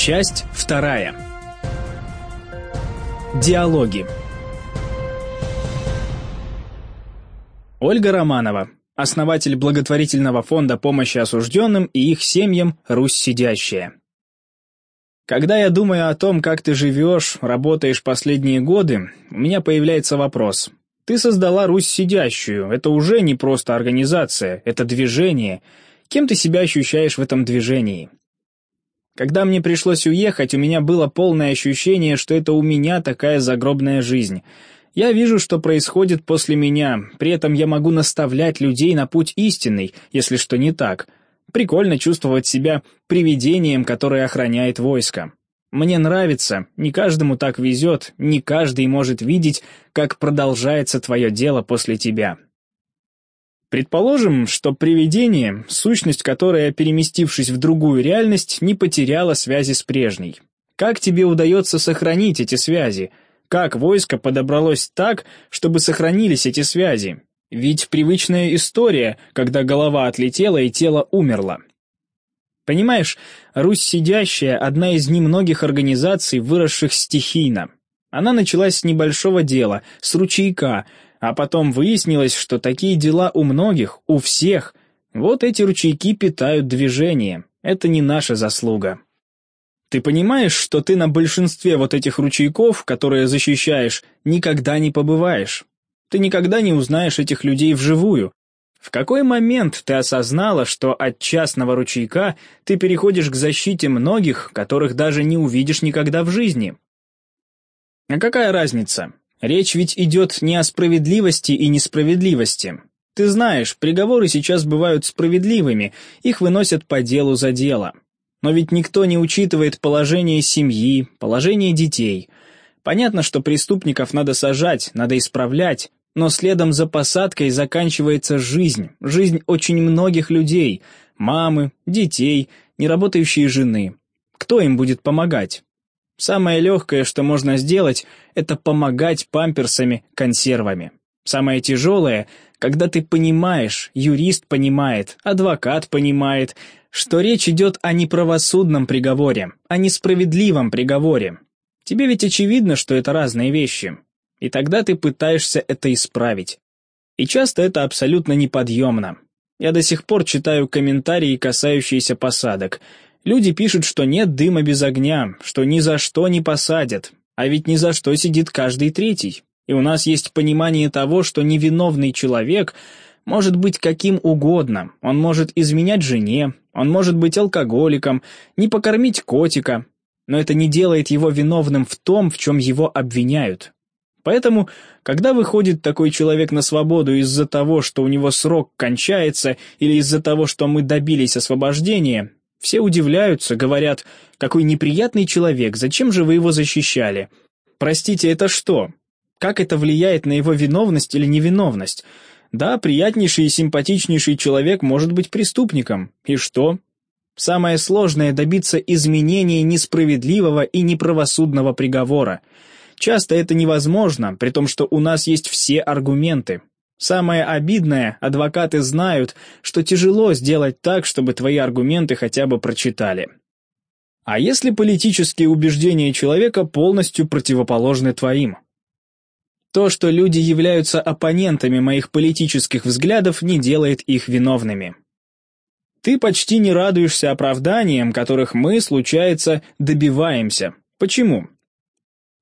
Часть вторая. Диалоги. Ольга Романова, основатель благотворительного фонда помощи осужденным и их семьям «Русь сидящая». Когда я думаю о том, как ты живешь, работаешь последние годы, у меня появляется вопрос. Ты создала Русь сидящую, это уже не просто организация, это движение. Кем ты себя ощущаешь в этом движении? Когда мне пришлось уехать, у меня было полное ощущение, что это у меня такая загробная жизнь. Я вижу, что происходит после меня, при этом я могу наставлять людей на путь истинный, если что не так — Прикольно чувствовать себя привидением, которое охраняет войско. Мне нравится, не каждому так везет, не каждый может видеть, как продолжается твое дело после тебя. Предположим, что привидение, сущность которая, переместившись в другую реальность, не потеряла связи с прежней. Как тебе удается сохранить эти связи? Как войско подобралось так, чтобы сохранились эти связи? Ведь привычная история, когда голова отлетела и тело умерло. Понимаешь, Русь сидящая – одна из немногих организаций, выросших стихийно. Она началась с небольшого дела, с ручейка, а потом выяснилось, что такие дела у многих, у всех. Вот эти ручейки питают движение. Это не наша заслуга. Ты понимаешь, что ты на большинстве вот этих ручейков, которые защищаешь, никогда не побываешь? Ты никогда не узнаешь этих людей вживую. В какой момент ты осознала, что от частного ручейка ты переходишь к защите многих, которых даже не увидишь никогда в жизни? А какая разница? Речь ведь идет не о справедливости и несправедливости. Ты знаешь, приговоры сейчас бывают справедливыми, их выносят по делу за дело. Но ведь никто не учитывает положение семьи, положение детей. Понятно, что преступников надо сажать, надо исправлять, но следом за посадкой заканчивается жизнь, жизнь очень многих людей, мамы, детей, неработающие жены. Кто им будет помогать? Самое легкое, что можно сделать, это помогать памперсами, консервами. Самое тяжелое, когда ты понимаешь, юрист понимает, адвокат понимает, что речь идет о неправосудном приговоре, о несправедливом приговоре. Тебе ведь очевидно, что это разные вещи. И тогда ты пытаешься это исправить. И часто это абсолютно неподъемно. Я до сих пор читаю комментарии, касающиеся посадок. Люди пишут, что нет дыма без огня, что ни за что не посадят. А ведь ни за что сидит каждый третий. И у нас есть понимание того, что невиновный человек может быть каким угодно. Он может изменять жене, он может быть алкоголиком, не покормить котика. Но это не делает его виновным в том, в чем его обвиняют. Поэтому, когда выходит такой человек на свободу из-за того, что у него срок кончается, или из-за того, что мы добились освобождения, все удивляются, говорят, какой неприятный человек, зачем же вы его защищали? Простите, это что? Как это влияет на его виновность или невиновность? Да, приятнейший и симпатичнейший человек может быть преступником. И что? Самое сложное – добиться изменения несправедливого и неправосудного приговора – Часто это невозможно, при том, что у нас есть все аргументы. Самое обидное, адвокаты знают, что тяжело сделать так, чтобы твои аргументы хотя бы прочитали. А если политические убеждения человека полностью противоположны твоим? То, что люди являются оппонентами моих политических взглядов, не делает их виновными. Ты почти не радуешься оправданиям, которых мы, случается, добиваемся. Почему?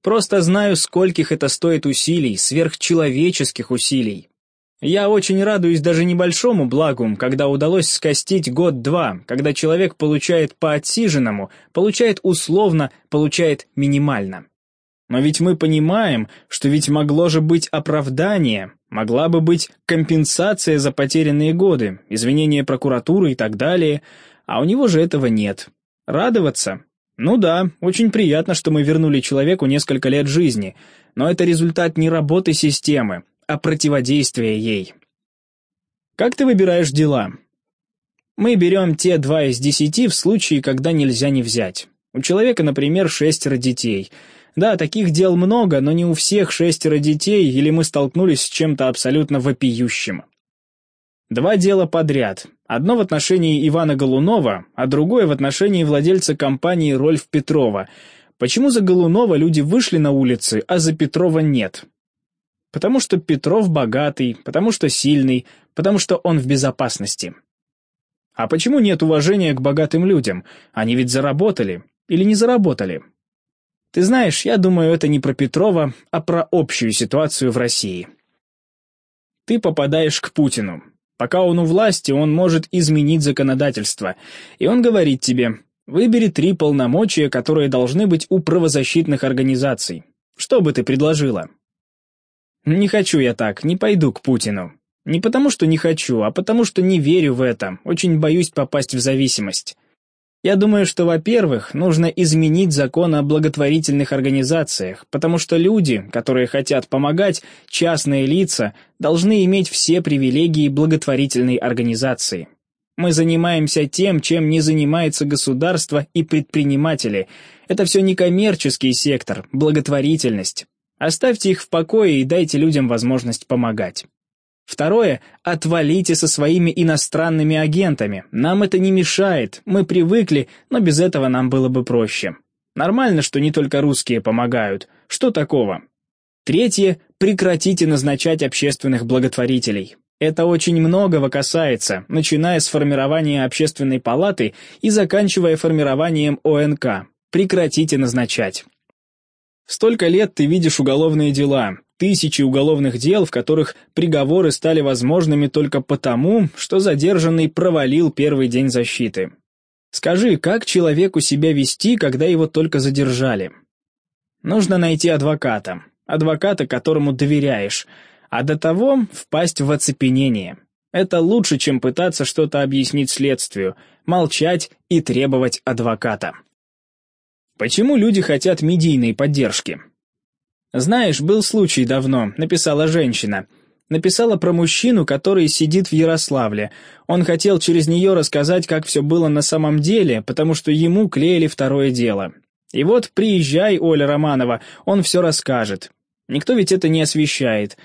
Просто знаю, скольких это стоит усилий, сверхчеловеческих усилий. Я очень радуюсь даже небольшому благу, когда удалось скостить год-два, когда человек получает по отсиженному, получает условно, получает минимально. Но ведь мы понимаем, что ведь могло же быть оправдание, могла бы быть компенсация за потерянные годы, извинения прокуратуры и так далее, а у него же этого нет. Радоваться? Ну да, очень приятно, что мы вернули человеку несколько лет жизни, но это результат не работы системы, а противодействия ей. Как ты выбираешь дела? Мы берем те два из десяти в случае, когда нельзя не взять. У человека, например, шестеро детей. Да, таких дел много, но не у всех шестеро детей, или мы столкнулись с чем-то абсолютно вопиющим. Два дела подряд. Одно в отношении Ивана Голунова, а другое в отношении владельца компании Рольф Петрова. Почему за Голунова люди вышли на улицы, а за Петрова нет? Потому что Петров богатый, потому что сильный, потому что он в безопасности. А почему нет уважения к богатым людям? Они ведь заработали. Или не заработали? Ты знаешь, я думаю, это не про Петрова, а про общую ситуацию в России. Ты попадаешь к Путину. Пока он у власти, он может изменить законодательство. И он говорит тебе, выбери три полномочия, которые должны быть у правозащитных организаций. Что бы ты предложила? Не хочу я так, не пойду к Путину. Не потому, что не хочу, а потому, что не верю в это, очень боюсь попасть в зависимость. Я думаю, что, во-первых, нужно изменить закон о благотворительных организациях, потому что люди, которые хотят помогать, частные лица, должны иметь все привилегии благотворительной организации. Мы занимаемся тем, чем не занимается государство и предприниматели. Это все некоммерческий сектор, благотворительность. Оставьте их в покое и дайте людям возможность помогать. Второе – отвалите со своими иностранными агентами. Нам это не мешает, мы привыкли, но без этого нам было бы проще. Нормально, что не только русские помогают. Что такого? Третье – прекратите назначать общественных благотворителей. Это очень многого касается, начиная с формирования общественной палаты и заканчивая формированием ОНК. Прекратите назначать. Столько лет ты видишь уголовные дела, тысячи уголовных дел, в которых приговоры стали возможными только потому, что задержанный провалил первый день защиты. Скажи, как человеку себя вести, когда его только задержали? Нужно найти адвоката, адвоката, которому доверяешь, а до того впасть в оцепенение. Это лучше, чем пытаться что-то объяснить следствию, молчать и требовать адвоката. Почему люди хотят медийной поддержки? «Знаешь, был случай давно», — написала женщина. Написала про мужчину, который сидит в Ярославле. Он хотел через нее рассказать, как все было на самом деле, потому что ему клеили второе дело. И вот приезжай, Оля Романова, он все расскажет. Никто ведь это не освещает.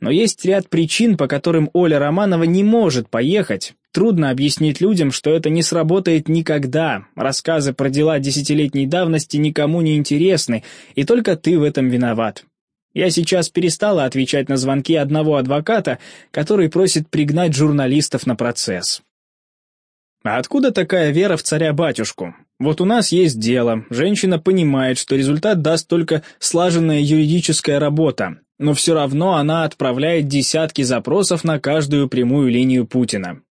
Но есть ряд причин, по которым Оля Романова не может поехать. Трудно объяснить людям, что это не сработает никогда. Рассказы про дела десятилетней давности никому не интересны, и только ты в этом виноват. Я сейчас перестала отвечать на звонки одного адвоката, который просит пригнать журналистов на процесс. А откуда такая вера в царя-батюшку? Вот у нас есть дело, женщина понимает, что результат даст только слаженная юридическая работа, но все равно она отправляет десятки запросов на каждую прямую линию Путина.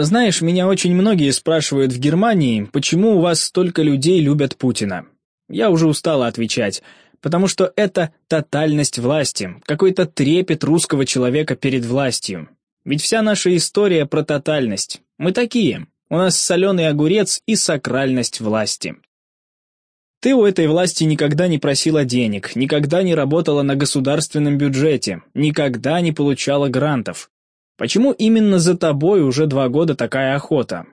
Знаешь, меня очень многие спрашивают в Германии, почему у вас столько людей любят Путина. Я уже устала отвечать, потому что это тотальность власти, какой-то трепет русского человека перед властью. Ведь вся наша история про тотальность. Мы такие. У нас соленый огурец и сакральность власти. Ты у этой власти никогда не просила денег, никогда не работала на государственном бюджете, никогда не получала грантов. Почему именно за тобой уже два года такая охота?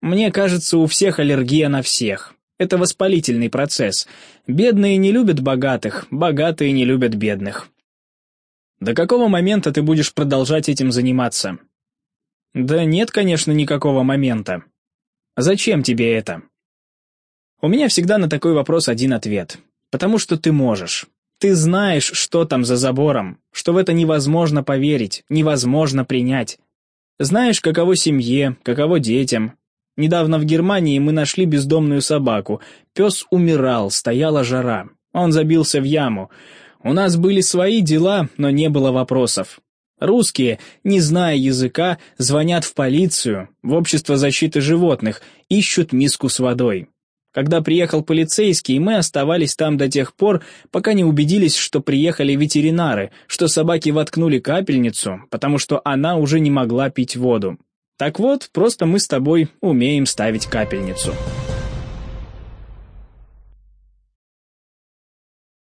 Мне кажется, у всех аллергия на всех. Это воспалительный процесс. Бедные не любят богатых, богатые не любят бедных. До какого момента ты будешь продолжать этим заниматься? Да нет, конечно, никакого момента. Зачем тебе это? У меня всегда на такой вопрос один ответ. Потому что ты можешь. Ты знаешь, что там за забором, что в это невозможно поверить, невозможно принять. Знаешь, каково семье, каково детям. Недавно в Германии мы нашли бездомную собаку. Пес умирал, стояла жара. Он забился в яму. У нас были свои дела, но не было вопросов. Русские, не зная языка, звонят в полицию, в общество защиты животных, ищут миску с водой. Когда приехал полицейский, мы оставались там до тех пор, пока не убедились, что приехали ветеринары, что собаки воткнули капельницу, потому что она уже не могла пить воду. Так вот, просто мы с тобой умеем ставить капельницу.